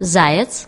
заяц.